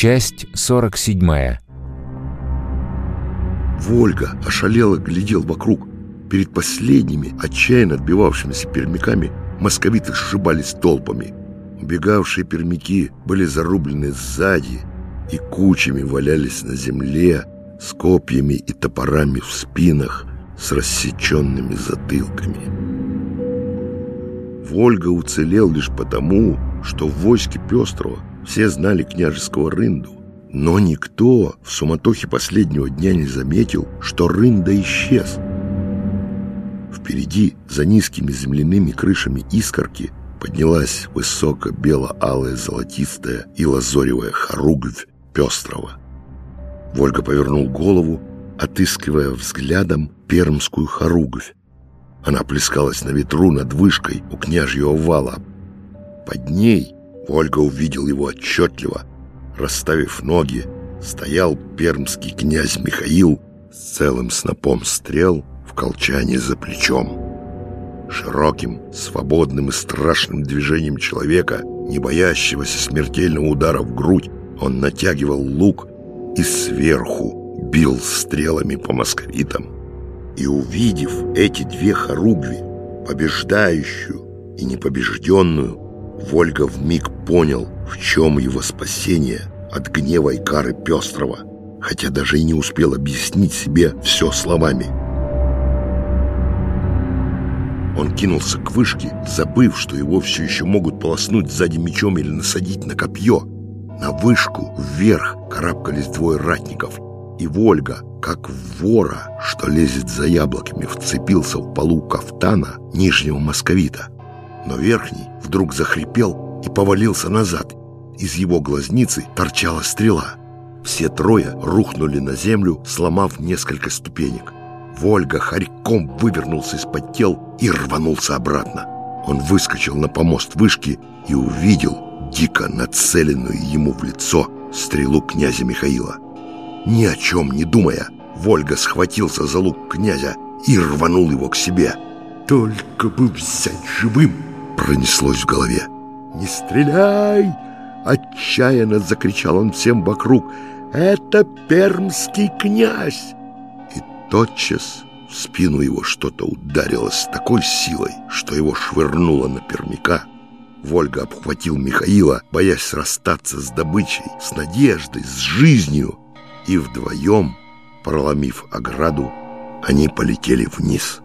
Часть 47 Вольга ошалело глядел вокруг. Перед последними, отчаянно отбивавшимися пермяками, московиты сшибались толпами. Убегавшие пермяки были зарублены сзади и кучами валялись на земле с копьями и топорами в спинах, с рассеченными затылками. Вольга уцелел лишь потому, что в войске Пестрого все знали княжеского рынду. Но никто в суматохе последнего дня не заметил, что рында исчез. Впереди, за низкими земляными крышами искорки, поднялась высоко бело-алая золотистая и лазоревая хоругвь пестрого. Вольга повернул голову, отыскивая взглядом пермскую хоругвь. Она плескалась на ветру над вышкой у княжьего вала. Под ней Вольга увидел его отчетливо. Расставив ноги, стоял пермский князь Михаил с целым снопом стрел в колчане за плечом. Широким, свободным и страшным движением человека, не боящегося смертельного удара в грудь, он натягивал лук и сверху бил стрелами по московитам. И увидев эти две хоругви, побеждающую и непобежденную, Вольга вмиг понял, в чем его спасение от гнева и кары Пестрого, хотя даже и не успел объяснить себе все словами. Он кинулся к вышке, забыв, что его все еще могут полоснуть сзади мечом или насадить на копье. На вышку вверх карабкались двое ратников, и Вольга, как вора, что лезет за яблоками, вцепился в полу кафтана нижнего московита. Но верхний вдруг захрипел и повалился назад. Из его глазницы торчала стрела. Все трое рухнули на землю, сломав несколько ступенек. Вольга хорьком вывернулся из-под тел и рванулся обратно. Он выскочил на помост вышки и увидел дико нацеленную ему в лицо стрелу князя Михаила. Ни о чем не думая, Вольга схватился за лук князя и рванул его к себе. «Только бы взять живым!» Пронеслось в голове. «Не стреляй!» — отчаянно закричал он всем вокруг. «Это пермский князь!» И тотчас в спину его что-то ударило с такой силой, что его швырнуло на пермяка. Вольга обхватил Михаила, боясь расстаться с добычей, с надеждой, с жизнью. И вдвоем, проломив ограду, они полетели вниз.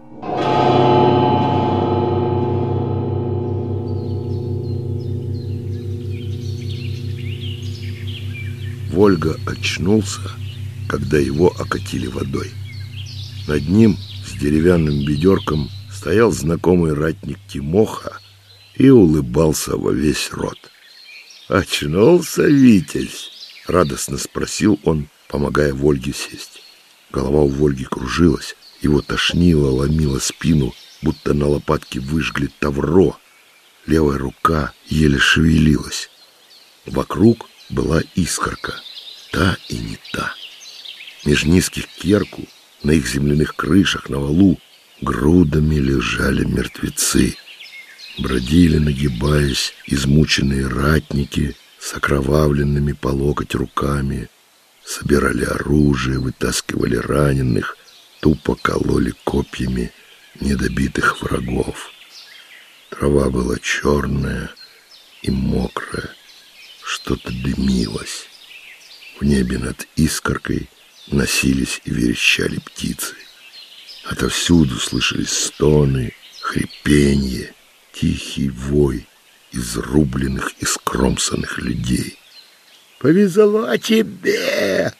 Вольга очнулся, когда его окатили водой. Над ним с деревянным ведерком стоял знакомый ратник Тимоха и улыбался во весь рот. «Очнулся, Витязь?» — радостно спросил он, помогая Вольге сесть. Голова у Вольги кружилась, его тошнило, ломило спину, будто на лопатке выжгли тавро. Левая рука еле шевелилась. Вокруг была искорка, та и не та. Меж низких керку, на их земляных крышах, на валу, грудами лежали мертвецы. Бродили, нагибаясь, измученные ратники с окровавленными по локоть руками, собирали оружие, вытаскивали раненых, тупо кололи копьями недобитых врагов. Трава была черная и мокрая, что-то дымилось. В небе над искоркой носились и верещали птицы. Отовсюду слышались стоны, хрипенье, тихий вой изрубленных и скромсанных людей. «Повезло тебе!»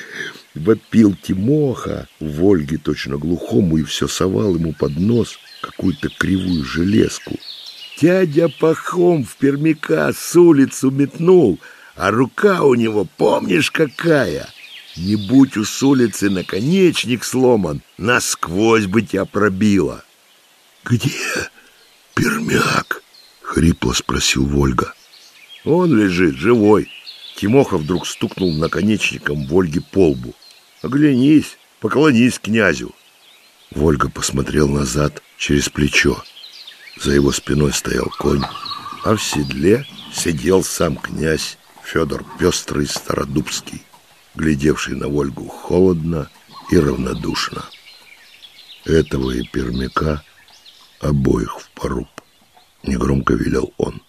— вопил Тимоха в Ольге точно глухому и все совал ему под нос какую-то кривую железку — Дядя Пахом в пермяка с улицу метнул, а рука у него, помнишь, какая? Не будь у с улицы наконечник сломан, насквозь бы тебя пробило. — Где пермяк? — хрипло спросил Вольга. — Он лежит, живой. Тимоха вдруг стукнул наконечником Вольге по лбу. — Оглянись, поклонись князю. Вольга посмотрел назад через плечо. За его спиной стоял конь, а в седле сидел сам князь Федор Пестрый Стародубский, глядевший на Вольгу холодно и равнодушно. Этого и пермяка обоих в поруб, негромко велел он.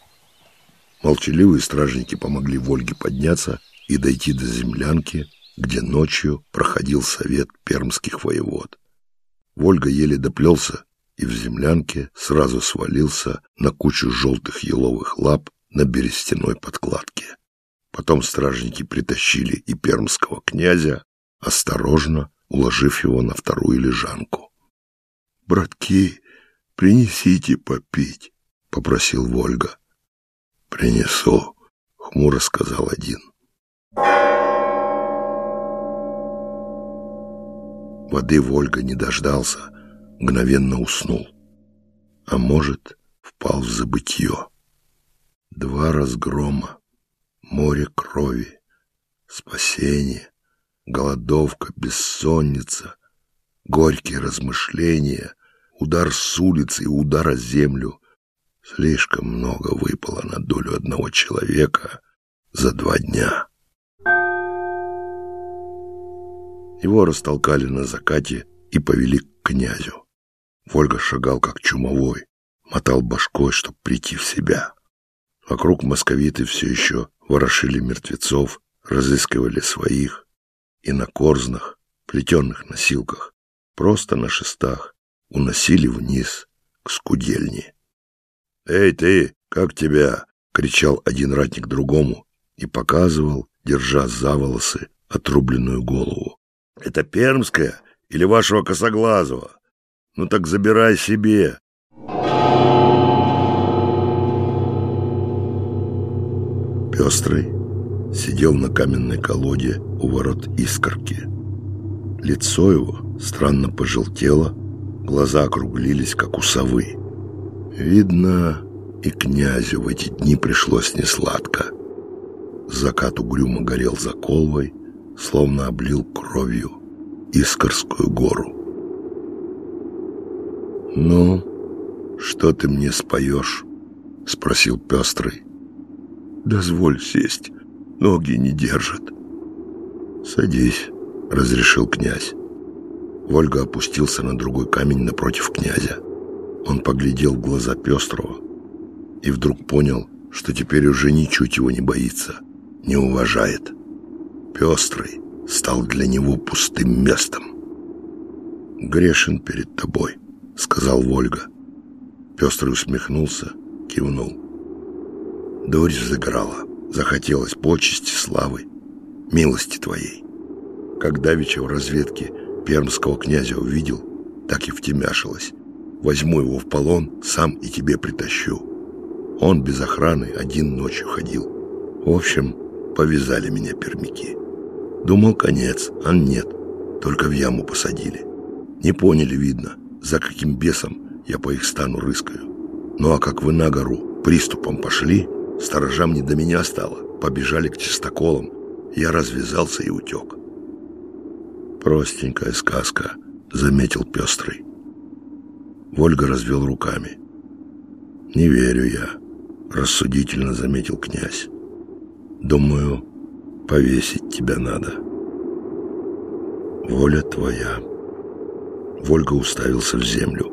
Молчаливые стражники помогли Вольге подняться и дойти до землянки, где ночью проходил совет пермских воевод. Вольга еле доплелся и в землянке сразу свалился на кучу желтых еловых лап на берестяной подкладке. Потом стражники притащили и пермского князя, осторожно уложив его на вторую лежанку. — Братки, принесите попить, — попросил Вольга. — Принесу, — хмуро сказал один. Воды Вольга не дождался, мгновенно уснул. А может, впал в забытье. Два разгрома, море крови, спасение, голодовка, бессонница, горькие размышления, удар с улицы и удар о землю. Слишком много выпало на долю одного человека за два дня. Его растолкали на закате и повели к князю. Вольга шагал как чумовой, мотал башкой, чтобы прийти в себя. Вокруг московиты все еще ворошили мертвецов, разыскивали своих, и на корзнах, плетенных носилках, просто на шестах, уносили вниз, к скудельне. «Эй ты, как тебя?» — кричал один ратник другому и показывал, держа за волосы отрубленную голову. «Это пермская или вашего косоглазого? Ну так забирай себе!» Пестрый сидел на каменной колоде у ворот искорки. Лицо его странно пожелтело, глаза округлились, как у совы. Видно, и князю в эти дни пришлось несладко. Закат угрюмо горел за колвой, словно облил кровью Искорскую гору. «Ну, что ты мне споешь?» — спросил Пестрый. «Дозволь сесть, ноги не держат». «Садись», — разрешил князь. Вольга опустился на другой камень напротив князя. Он поглядел в глаза Пестрого и вдруг понял, что теперь уже ничуть его не боится, не уважает. Пестрый стал для него пустым местом. «Грешен перед тобой», — сказал Вольга. Пестрый усмехнулся, кивнул. Дурь взыграла, захотелось почести, славы, милости твоей. Как давеча в разведке пермского князя увидел, так и втемяшилась. Возьму его в полон, сам и тебе притащу. Он без охраны один ночью ходил. В общем, повязали меня пермяки. Думал, конец, а нет, только в яму посадили. Не поняли, видно, за каким бесом я по их стану рыскаю. Ну а как вы на гору приступом пошли, сторожам не до меня стало, побежали к чистоколам. Я развязался и утек. Простенькая сказка, заметил пестрый. Вольга развел руками. Не верю я, рассудительно заметил князь. Думаю, повесить тебя надо. Воля твоя. Вольга уставился в землю.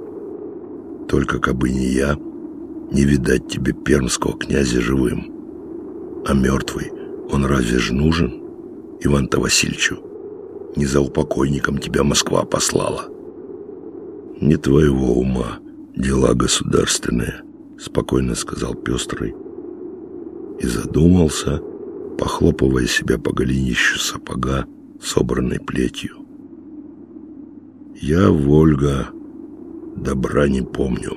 Только кабы не я, не видать тебе пермского князя живым. А мертвый, он разве ж нужен Иван-то Васильевичу? Не за упокойником тебя Москва послала. Не твоего ума дела государственные, спокойно сказал Пестрый. И задумался, похлопывая себя по голенищу сапога, собранной плетью. Я, Вольга, добра не помню.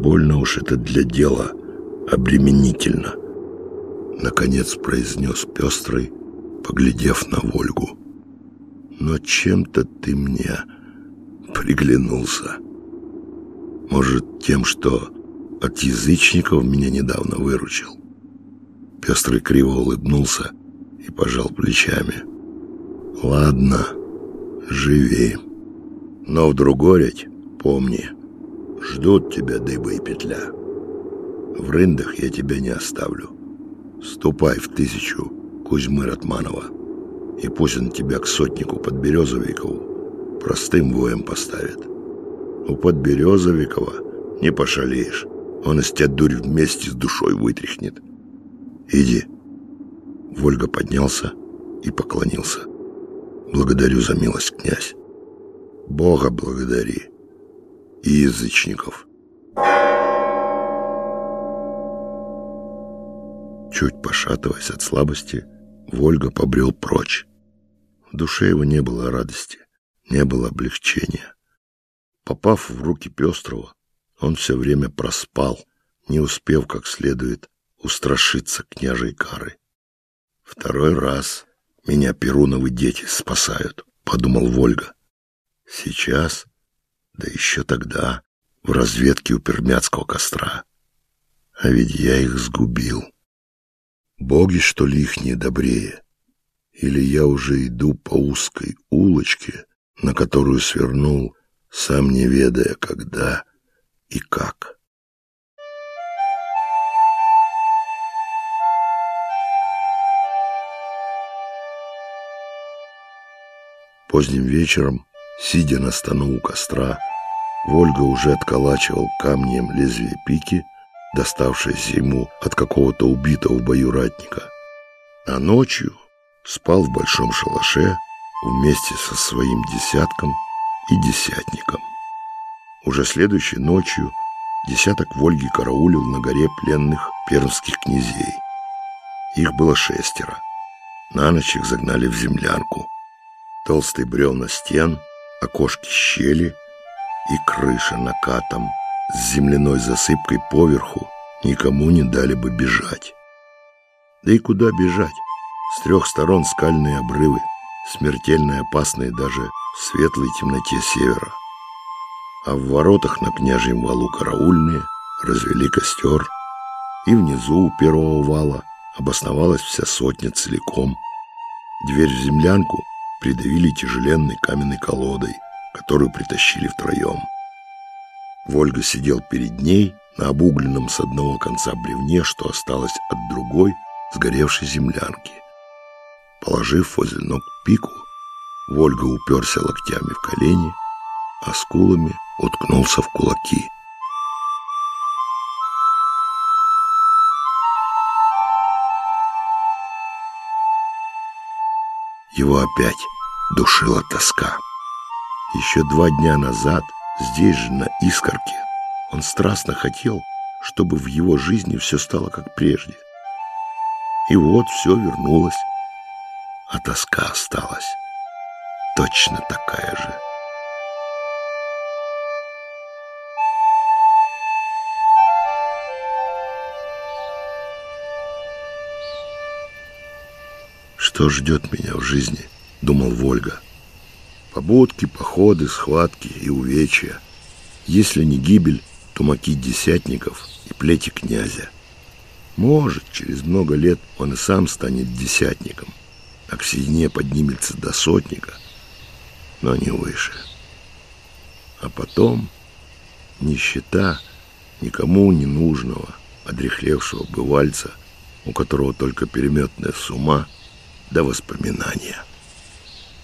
Больно уж это для дела обременительно. Наконец произнес Пестрый, поглядев на Вольгу. Но чем-то ты мне приглянулся. Может, тем, что от язычников меня недавно выручил. Пестрый криво улыбнулся и пожал плечами. Ладно, живи. Но в другорять помни, ждут тебя дыба и петля. В рындах я тебя не оставлю. Ступай в тысячу Кузьмы Ратманова, и пусть он тебя к сотнику Подберезовикову простым воем поставит. У Подберезовикова не пошалеешь, он из тебя дурь вместе с душой вытряхнет. Иди. Вольга поднялся и поклонился. Благодарю за милость, князь. Бога благодари и язычников. Чуть пошатываясь от слабости, Вольга побрел прочь. В душе его не было радости, не было облегчения. Попав в руки Пестрова, он все время проспал, не успев как следует устрашиться княжей кары. Второй раз меня Перуновы дети спасают, подумал Вольга. Сейчас, да еще тогда, в разведке у пермяцкого костра. А ведь я их сгубил. Боги, что ли, их не добрее? Или я уже иду по узкой улочке, на которую свернул, сам не ведая, когда и как? Поздним вечером, сидя на стану у костра, Вольга уже отколачивал камнем лезвие пики, доставшееся ему от какого-то убитого в бою ратника. А ночью спал в большом шалаше вместе со своим десятком и десятником. Уже следующей ночью десяток Вольги караулил на горе пленных пермских князей. Их было шестеро. На ночь их загнали в землянку. Толстые бревна стен, окошки щели и крыша накатом с земляной засыпкой поверху никому не дали бы бежать. Да и куда бежать? С трех сторон скальные обрывы, смертельно опасные даже в светлой темноте севера. А в воротах на княжьем валу караульные развели костер, и внизу у первого вала обосновалась вся сотня целиком. Дверь в землянку придавили тяжеленной каменной колодой, которую притащили втроем. Вольга сидел перед ней на обугленном с одного конца бревне, что осталось от другой сгоревшей землянки. Положив возле ног пику, Вольга уперся локтями в колени, а скулами уткнулся в кулаки. Его опять душила тоска. Еще два дня назад Здесь же, на Искорке, он страстно хотел, чтобы в его жизни все стало как прежде. И вот все вернулось, а тоска осталась точно такая же. Что ждет меня в жизни, думал Вольга. Побудки, походы, схватки и увечья. Если не гибель, то маки десятников и плети князя. Может, через много лет он и сам станет десятником, а к седине поднимется до сотника, но не выше. А потом нищета никому не нужного, одрехлевшего бывальца, у которого только переметная с ума до воспоминания.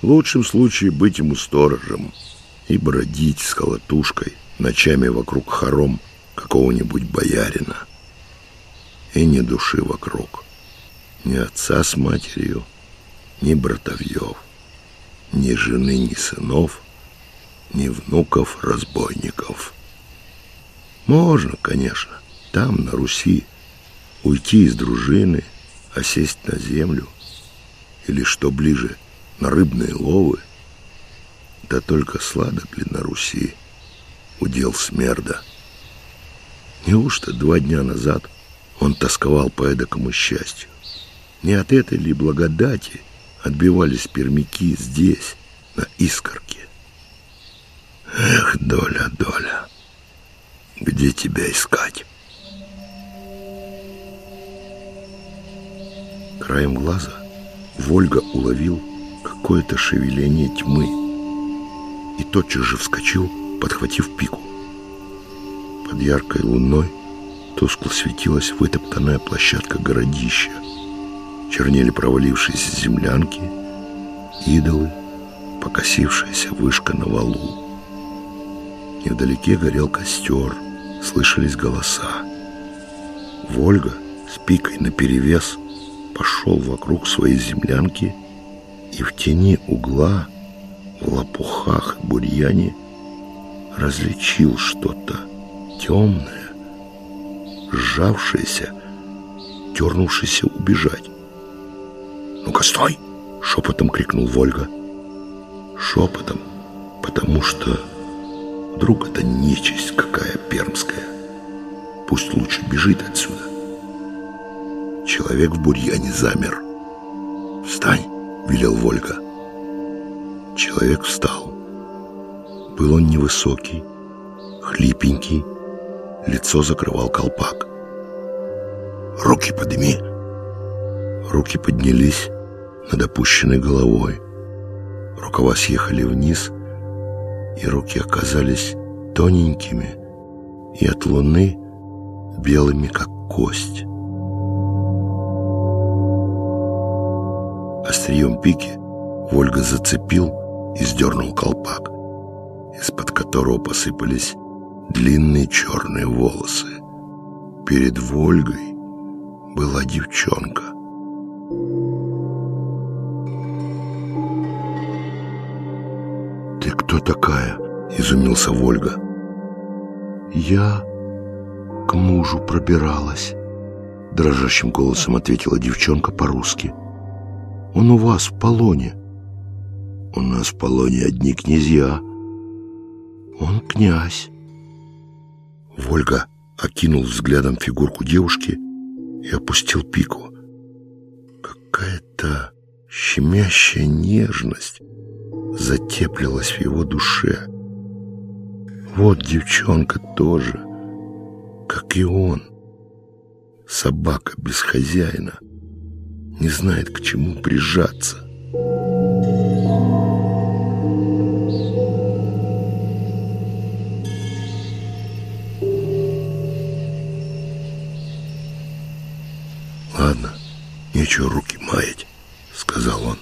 В лучшем случае быть ему сторожем и бродить с колотушкой ночами вокруг хором какого-нибудь боярина. И ни души вокруг, ни отца с матерью, ни братовьев, ни жены, ни сынов, ни внуков-разбойников. Можно, конечно, там, на Руси, уйти из дружины, осесть на землю, или, что ближе, на рыбные ловы. Да только сладок ли на Руси удел смерда? Неужто два дня назад он тосковал по эдакому счастью? Не от этой ли благодати отбивались пермяки здесь, на искорке? Эх, доля, доля, где тебя искать? Краем глаза Вольга уловил какое-то шевеление тьмы и тотчас же вскочил, подхватив пику. Под яркой луной тускло светилась вытоптанная площадка городища — чернели провалившиеся землянки, идолы, покосившаяся вышка на валу. Невдалеке горел костер, слышались голоса. Вольга с пикой наперевес пошел вокруг своей землянки и в тени угла, в лопухах и бурьяне различил что-то темное, сжавшееся, дернувшееся убежать. «Ну-ка, стой!» — шепотом крикнул Вольга. Шепотом, потому что вдруг это нечисть какая пермская. Пусть лучше бежит отсюда. Человек в бурьяне замер. «Встань!» — велел Вольга. Человек встал. Был он невысокий, хлипенький, лицо закрывал колпак. «Руки подними!» Руки поднялись над опущенной головой. Рукава съехали вниз, и руки оказались тоненькими и от луны белыми, как кость. Острием пики Вольга зацепил и сдернул колпак, из-под которого посыпались длинные черные волосы. Перед Вольгой была девчонка. «Ты кто такая?» — изумился Вольга. «Я к мужу пробиралась», — дрожащим голосом ответила девчонка по-русски. «Он у вас в полоне». «У нас в полоне одни князья». «Он князь». Вольга окинул взглядом фигурку девушки и опустил пику. Какая-то щемящая нежность затеплилась в его душе. Вот девчонка тоже, как и он. Собака без хозяина не знает, к чему прижаться. «Ладно, нечего руки маять», — сказал он.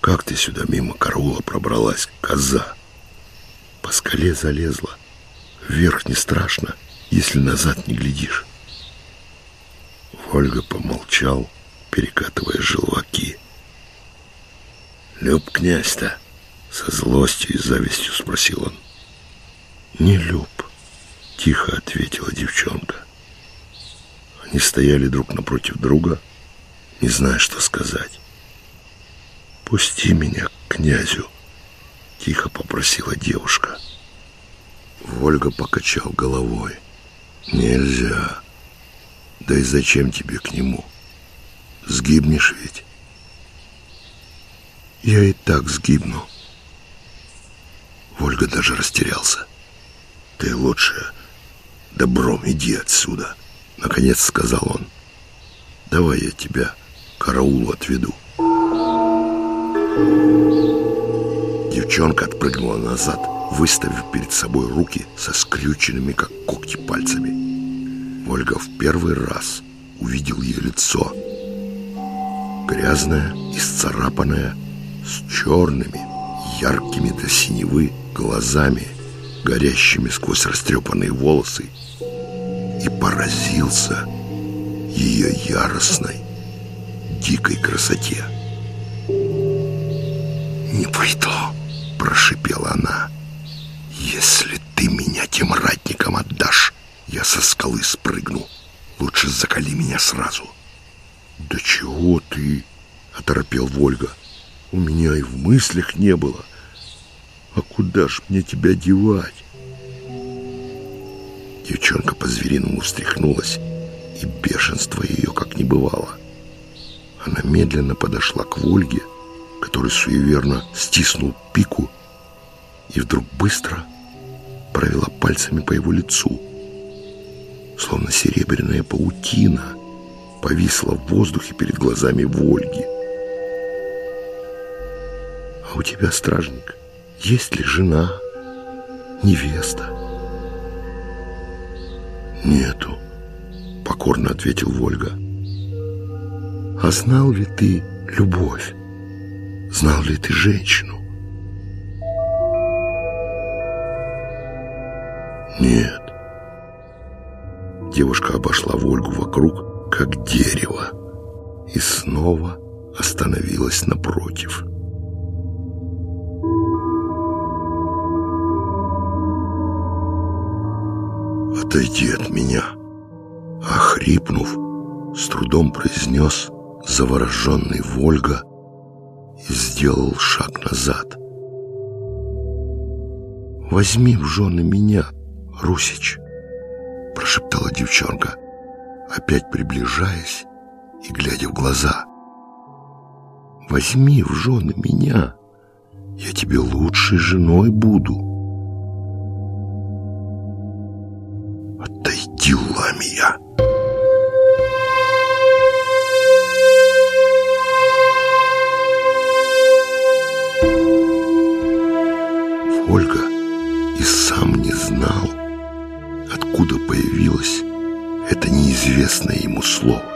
«Как ты сюда мимо караула пробралась, коза?» По скале залезла. Вверх не страшно, если назад не глядишь. Ольга помолчал, перекатывая желваки. «Люб князь-то?» — со злостью и завистью спросил он. «Не люб», — тихо ответила девчонка. Они стояли друг напротив друга, не зная, что сказать. «Пусти меня к князю», — тихо попросила девушка. Ольга покачал головой. «Нельзя. Да и зачем тебе к нему? Сгибнешь ведь?» «Я и так сгибну». Ольга даже растерялся. «Ты лучше добром иди отсюда», — Наконец сказал он. Давай я тебя к караулу отведу. Девчонка отпрыгнула назад, выставив перед собой руки со скрюченными, как когти, пальцами. Ольга в первый раз увидел ее лицо. Грязное, исцарапанное, с черными, яркими до синевы глазами, горящими сквозь растрепанные волосы и поразился ее яростной, дикой красоте. «Не пойду!» — прошипела она. «Если ты меня тем ратникам отдашь, я со скалы спрыгну. Лучше закали меня сразу». «Да чего ты?» — оторопел Вольга. «У меня и в мыслях не было. А куда ж мне тебя девать?» Девчонка по-звериному встряхнулась, и бешенство ее как не бывало. Она медленно подошла к Вольге, который суеверно стиснул пику, и вдруг быстро провела пальцами по его лицу. Словно серебряная паутина повисла в воздухе перед глазами Вольги. «А у тебя, стражник, есть ли жена, невеста?» «Нету», — покорно ответил Вольга. А знал ли ты любовь? Знал ли ты женщину? Нет. Девушка обошла Вольгу вокруг, как дерево, и снова остановилась напротив. «Отойди от меня!» Охрипнув, с трудом произнес завороженный Вольга и сделал шаг назад. «Возьми в жены меня, Русич!» прошептала девчонка, опять приближаясь и глядя в глаза. «Возьми в жены меня, я тебе лучшей женой буду». «Отойди, Ламия!» Ольга и сам не знал, откуда появилось это неизвестное ему слово.